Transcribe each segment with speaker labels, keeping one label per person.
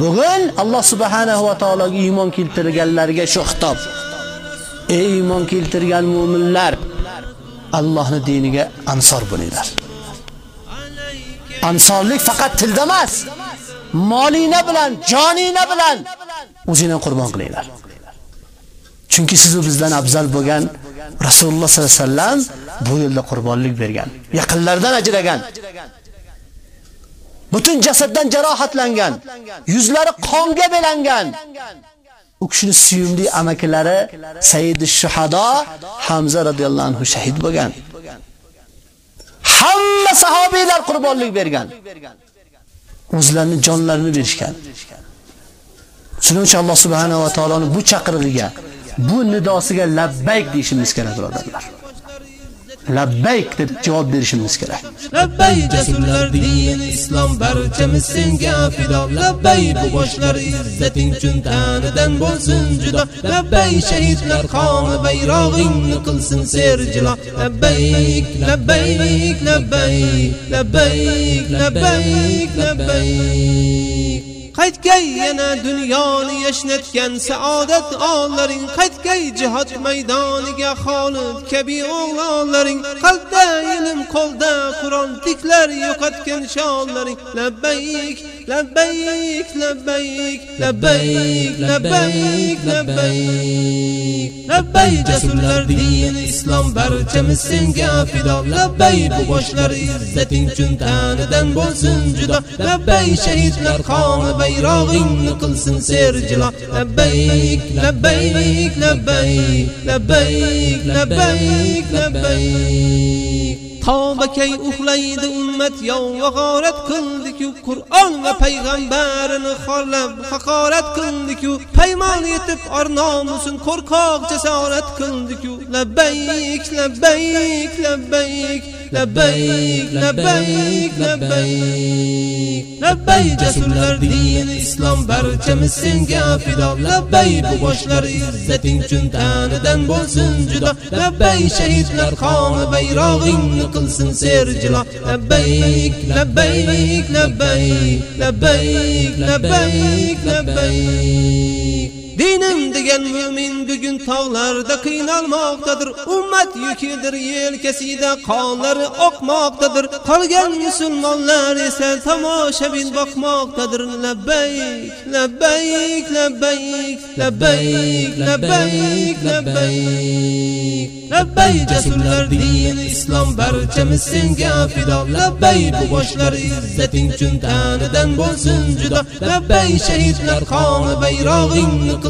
Speaker 1: bugun Alloh subhanahu va taologa iymon keltirganlarga shu xitob. Ey iymon keltirgan mu'minlar Allohning diniga ansor bo'linglar. Ansorlik faqat tilda emas molina bilan jonina bilan o'zingni qurbon qilinglar. Chunki siz bizdan afzal bo'lgan Rasululloh sollallohu alayhi vasallam bu yo'lda qurbonlik bergan yaqinlardan ajragan. Butun jasaddan jarohatlangan. Yuzlari qonga belangan. U kishini suyumli amakilari Sayyid shuhado Hamza radhiyallohu anhu shahid bo'lgan. Hamma sahobiylar qurbonlik bergan. O'zlarini jonlarini berishgan. Shuning uchun Alloh subhanahu va taoloning bu chaqirig'iga bu nidosiga labbayk deyishimiz kerak birodarlar. Labbayk deb javob berishimiz kerak.
Speaker 2: Labbay jasurlar din islom barchamiz senga fido. Labbay bu boshlar izzating uchun tanidan bo'lsin judo. Labbay shahidlar qoni bayrog'ingni qilsin serjilo. Labbayk labbayk labbayk labbayk labbayk labbayk qaytgay yana dunyoni yashnatgan saodat onlaring qaytgay jihod maydoniga Xolid kabi o'g'lonlaring qalbda ilm qo'lda Qur'on tiklar yo'qotgan shonlaring labbayk labbayk labbayk labbayk labbay jasurlar din islom barchamiz senga fido labbay bu boshlar izzating uchun tanidan bo'lsin judo labbay shahidlar qoni bayrog'ingni qilsin serjilo labbayk labbayk labbayk labbayk labbayk labbayk Tavbakay uxlaydi ummat yov g'orat qildiku. Qur'on va payg'ambarini xorlab haqorat qildiku. Paymon yetib or nomusin qo'rqoq jasorat qildiku. Labbayk labbayk labbayk. Labbayk labbayk labbayk. Labbay jasurlar din islom barchamiz senga fido. Labbay bu boshlar izzating uchun tanidan bo'lsin judo. Labbay shahidlar qoni bayrog'ingni qilsin serjilo labbayk labbayk labbayk labbayk labbayk labbayk Dinim degan mu'min bugun tog'larda qiynalmoqdadir. Ummat yukidir yelkasida qonlari oqmoqdadir. Qolgan musulmonlar esa tomoshabin boqmoqdadir. Labbayk, labbayk, labbayk, labbayk, labbayk, labbayk. Labbay jasurlar din islom barchamiz senga fido. Labbay bu boshlar izzating uchun tanidan bo'lsin judo. Labbay shahidlar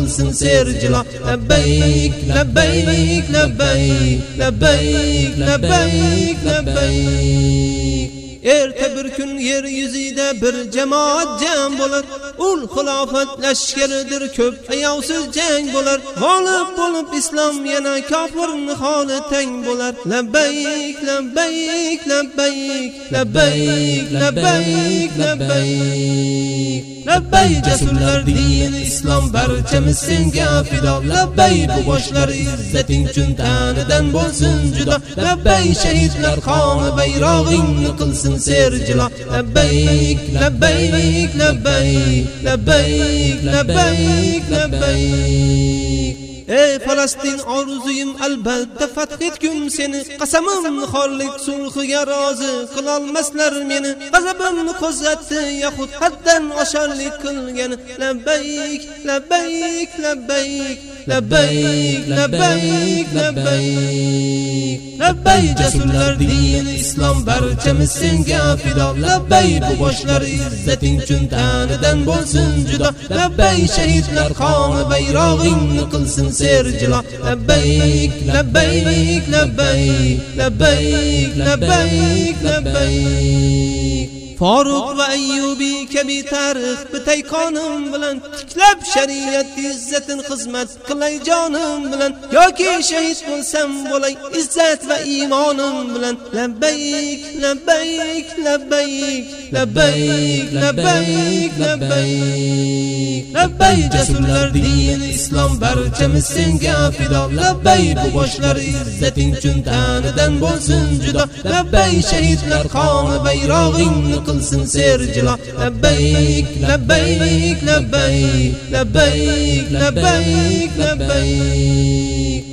Speaker 2: qoni bayrog'ingni qilsin serjilo labbayk labbayk labbayk labbayk labbayk labbayk Erta bir kun yer yuzida bir jamoat jam bo'lar. Ul xilofat lashkaridir ko'p ayovsiz jang bo'lar. G'olib bo'lib islom yana kofirni niholi tang bo'lar. Labbayk labbayk labbayk labbayk labbayk labbayk Labbay jasurlar din islom barchamiz senga fido labbay bu boshlar izzating uchun tanidan bo'lsin judo labbay shahidlar qoni bayrog'ingni qilsin serjilo labbayk labbayk labbayk labbayk labbayk labbayk Ey Falastin orzuyim albatta fath etgum seni qasamim xorlik sulhiga rozi qilolmaslar meni g'azabimni qo'zg'atdi yahud haddan osharlik qilgan labbayk labbayk labbayk labbayk labbayk. Labbayk labbay jasurlar din islom barchamiz senga fido labbay bu boshlar izzating uchun tanidan bo'lsin judo labbay shahidlar qoni bayrog'ingni qilsin serjilo labbayk labbayk labbayk labbayk labbayk labbayk Faruq va Ayyubi kabi tarix bitay qonim bilan tiklab shariat izzatin xizmat qilay jonim bilan yoki shahid bo'lsam bo'lay izzat va iymonim bilan labbayk labbayk labbayk labbayk labbayk labbayk. Labbay jasurlar din islom barchamiz senga fido. Labbay bu boshlar izzating uchun tanidan bo'lsin judo. Labbay shahidlar qoni bayrog'ingni qilsin serjilo labbayk labbayk labbayk labbayk labbayk labbayk